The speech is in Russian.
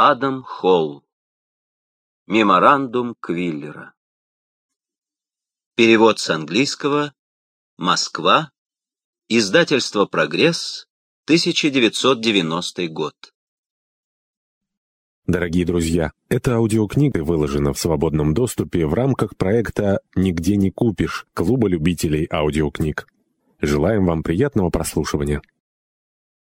Адам Холл. Меморандум Квиллера. Перевод с английского. Москва. Издательство «Прогресс», 1990 год. Дорогие друзья, эта аудиокнига выложена в свободном доступе в рамках проекта «Нигде не купишь» Клуба любителей аудиокниг. Желаем вам приятного прослушивания.